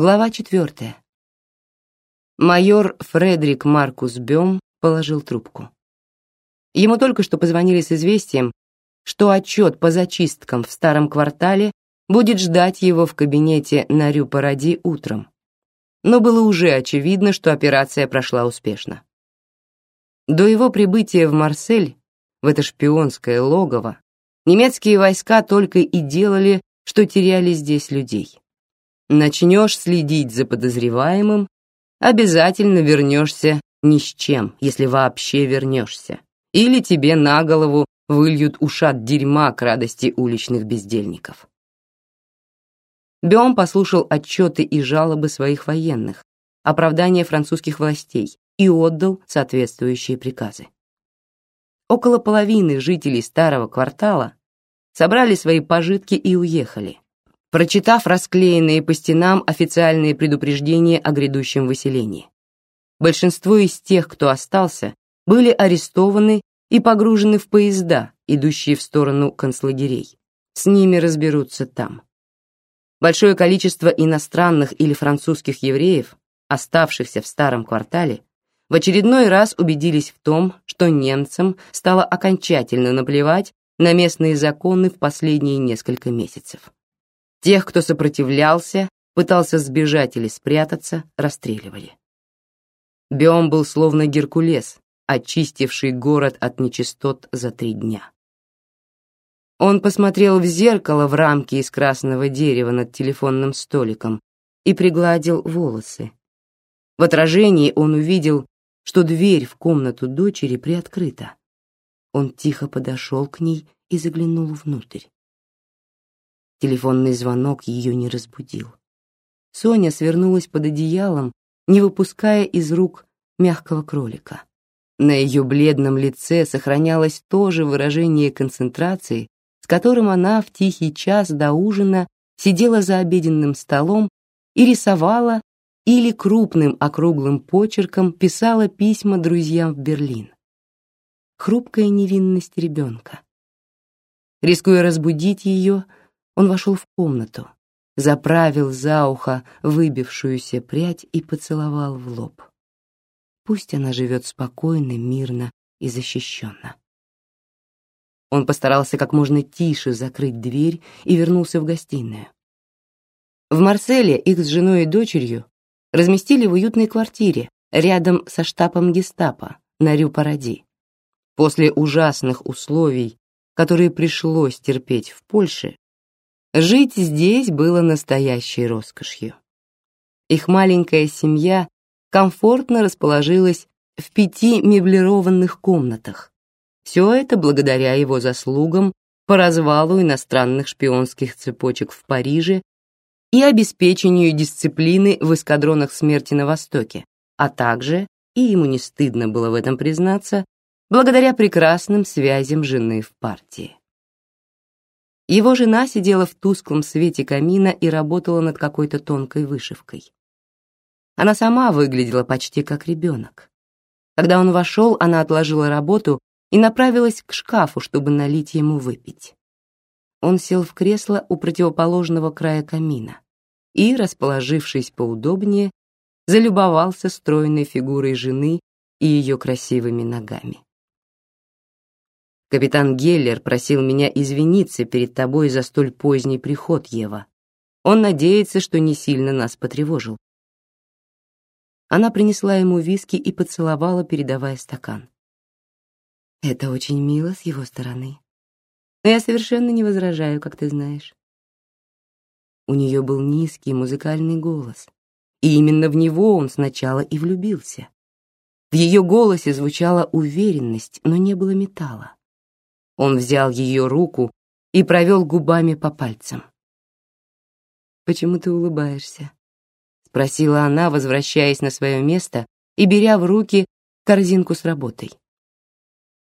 Глава четвертая. Майор Фредерик Маркус Бем положил трубку. Ему только что позвонили с известием, что отчет по зачисткам в старом квартале будет ждать его в кабинете на Рю-Паради утром. Но было уже очевидно, что операция прошла успешно. До его прибытия в Марсель, в это шпионское логово, немецкие войска только и делали, что теряли здесь людей. Начнешь следить за подозреваемым, обязательно вернешься ни с чем, если вообще вернешься. Или тебе на голову выльют ушат дерьма к радости уличных бездельников. Бем послушал отчеты и жалобы своих военных, оправдания французских властей и отдал соответствующие приказы. Около половины жителей старого квартала собрали свои пожитки и уехали, прочитав расклеенные по стенам официальные предупреждения о грядущем выселении. Большинство из тех, кто остался, были арестованы и погружены в поезда, идущие в сторону концлагерей. С ними разберутся там. Большое количество иностранных или французских евреев, оставшихся в старом квартале, в очередной раз убедились в том, что немцам стало окончательно наплевать на местные законы в последние несколько месяцев. Тех, кто сопротивлялся, пытался сбежать или спрятаться, расстреливали. Биом был словно Геркулес, очистивший город от нечистот за три дня. Он посмотрел в зеркало в рамке из красного дерева над телефонным столиком и пригладил волосы. В отражении он увидел, что дверь в комнату дочери приоткрыта. Он тихо подошел к ней и заглянул внутрь. Телефонный звонок ее не разбудил. Соня свернулась под одеялом, не выпуская из рук мягкого кролика. На ее бледном лице сохранялось то же выражение концентрации, которым она в тихий час до ужина сидела за обеденным столом и рисовала или крупным округлым почерком писала письма друзьям в Берлин. Хрупкая невинность ребенка. Рискуя разбудить ее, он вошел в комнату, заправил за ухо выбившуюся прядь и поцеловал в лоб. Пусть она живет спокойно, мирно и защищенно. Он постарался как можно тише закрыть дверь и вернулся в гостиную. В Марселе их с женой и дочерью разместили в уютной квартире рядом со штабом гестапо на Рю-Паради. После ужасных условий, которые пришлось терпеть в Польше, жить здесь было настоящей роскошью. Их маленькая семья комфортно расположилась в пяти меблированных комнатах, все это благодаря его заслугам по развалу иностранных шпионских цепочек в Париже и обеспечению дисциплины в эскадронах смерти на Востоке, а также, и ему не стыдно было в этом признаться, благодаря прекрасным связям жены в партии. Его жена сидела в тусклом свете камина и работала над какой-то тонкой вышивкой. Она сама выглядела почти как ребенок. Когда он вошел, она отложила работу и направилась к шкафу, чтобы налить ему выпить. Он сел в кресло у противоположного края камина и, расположившись поудобнее, залюбовался стройной фигурой жены и ее красивыми ногами. Капитан Геллер просил меня извиниться перед тобой за столь поздний приход, Ева. Он надеется, что не сильно нас потревожил. Она принесла ему виски и поцеловала, передавая стакан. Это очень мило с его стороны. Но я совершенно не возражаю, как ты знаешь. У нее был низкий музыкальный голос, и именно в него он сначала и влюбился. В ее голосе звучала уверенность, но не было металла. Он взял ее руку и провел губами по пальцам. «Почему ты улыбаешься?» — спросила она, возвращаясь на свое место и беря в руки корзинку с работой.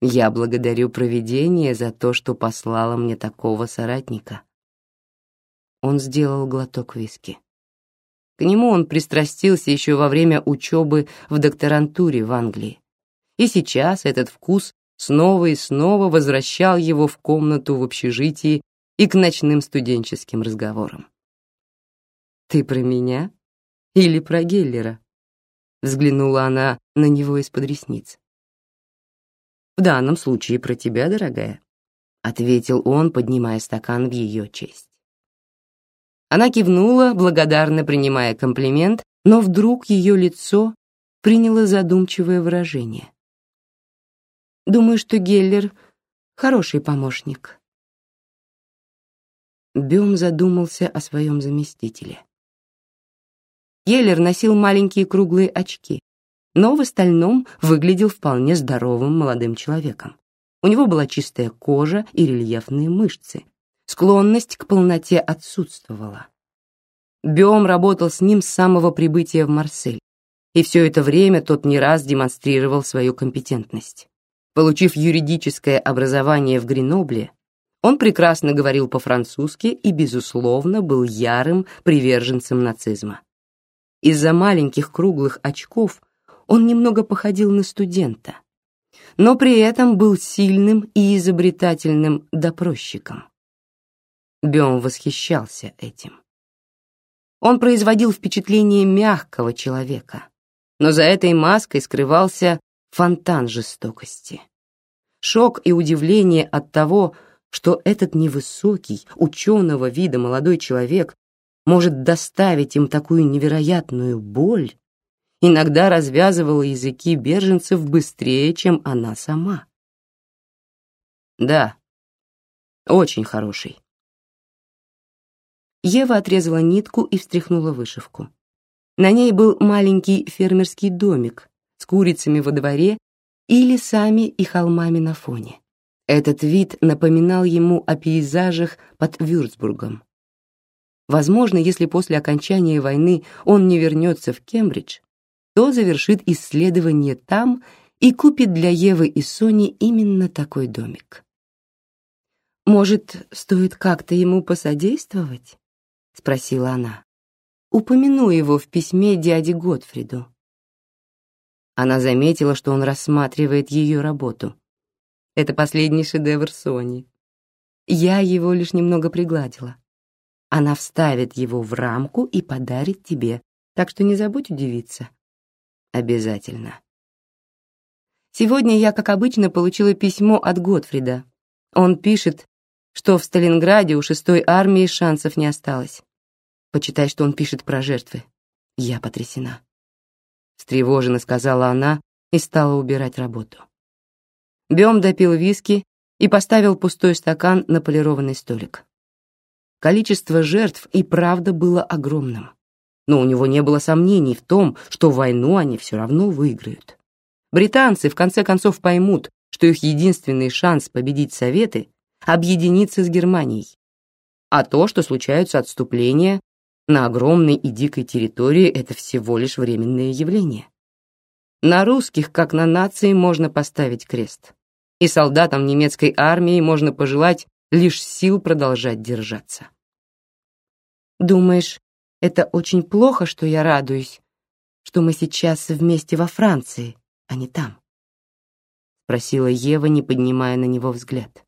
Я благодарю провидение за то, что послало мне такого соратника. Он сделал глоток виски. К нему он пристрастился еще во время учебы в докторантуре в Англии. И сейчас этот вкус снова и снова возвращал его в комнату в общежитии и к ночным студенческим разговорам. «Ты про меня?» или про Геллера?» Взглянула она на него из-под ресниц. «В данном случае про тебя, дорогая», — ответил он, поднимая стакан в ее честь. Она кивнула, благодарно принимая комплимент, но вдруг ее лицо приняло задумчивое выражение. «Думаю, что Геллер — хороший помощник». Бем задумался о своем заместителе. Геллер носил маленькие круглые очки, но в остальном выглядел вполне здоровым молодым человеком. У него была чистая кожа и рельефные мышцы. Склонность к полноте отсутствовала. Биом работал с ним с самого прибытия в Марсель, и все это время тот не раз демонстрировал свою компетентность. Получив юридическое образование в Гренобле, он прекрасно говорил по-французски и, безусловно, был ярым приверженцем нацизма. Из-за маленьких круглых очков он немного походил на студента, но при этом был сильным и изобретательным допросчиком. Бем восхищался этим. Он производил впечатление мягкого человека, но за этой маской скрывался фонтан жестокости. Шок и удивление от того, что этот невысокий, ученого вида молодой человек может доставить им такую невероятную боль, иногда развязывала языки беженцев быстрее, чем она сама. Да, очень хороший. Ева отрезала нитку и встряхнула вышивку. На ней был маленький фермерский домик с курицами во дворе и лесами и холмами на фоне. Этот вид напоминал ему о пейзажах под Вюрцбургом. Возможно, если после окончания войны он не вернется в Кембридж, то завершит исследование там и купит для Евы и Сони именно такой домик. «Может, стоит как-то ему посодействовать?» — спросила она. «Упомяну его в письме дяде Готфриду». Она заметила, что он рассматривает ее работу. Это последний шедевр Сони. Я его лишь немного пригладила. Она вставит его в рамку и подарит тебе, так что не забудь удивиться. Обязательно. Сегодня я, как обычно, получила письмо от Готфрида. Он пишет, что в Сталинграде у шестой армии шансов не осталось. Почитай, что он пишет про жертвы. Я потрясена. Встревоженно сказала она и стала убирать работу. Бем допил виски и поставил пустой стакан на полированный столик. Количество жертв и правда было огромным но у него не было сомнений в том, что войну они все равно выиграют. Британцы в конце концов поймут, что их единственный шанс победить Советы — объединиться с Германией. А то, что случаются отступления на огромной и дикой территории, это всего лишь временное явление. На русских, как на нации, можно поставить крест. И солдатам немецкой армии можно пожелать лишь сил продолжать держаться. Думаешь, это очень плохо, что я радуюсь, что мы сейчас вместе во Франции, а не там. Спросила Ева, не поднимая на него взгляд.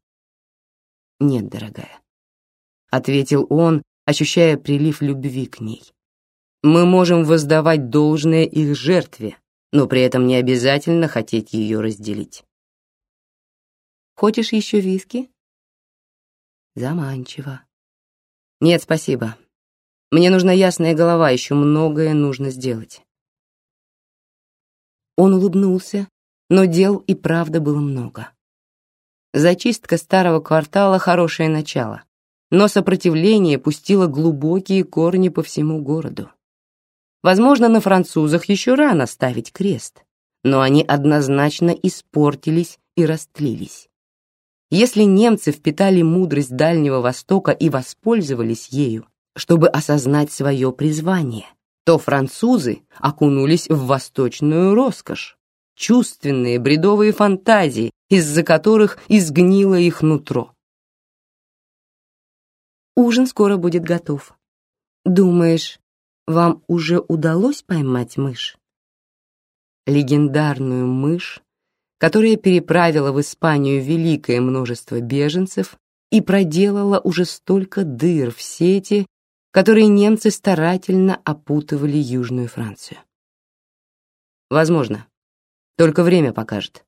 Нет, дорогая. Ответил он, ощущая прилив любви к ней. Мы можем воздавать должное их жертве, но при этом не обязательно хотеть ее разделить. Хочешь еще виски? Заманчиво. Нет, спасибо. Мне нужна ясная голова, еще многое нужно сделать. Он улыбнулся, но дел и правда было много. Зачистка старого квартала — хорошее начало, но сопротивление пустило глубокие корни по всему городу. Возможно, на французах еще рано ставить крест, но они однозначно испортились и растлились. Если немцы впитали мудрость Дальнего Востока и воспользовались ею, чтобы осознать свое призвание, то французы окунулись в восточную роскошь, чувственные бредовые фантазии, из-за которых изгнило их нутро. Ужин скоро будет готов. Думаешь, вам уже удалось поймать мышь? Легендарную мышь, которая переправила в Испанию великое множество беженцев и проделала уже столько дыр в сети, которые немцы старательно опутывали Южную Францию. Возможно. Только время покажет.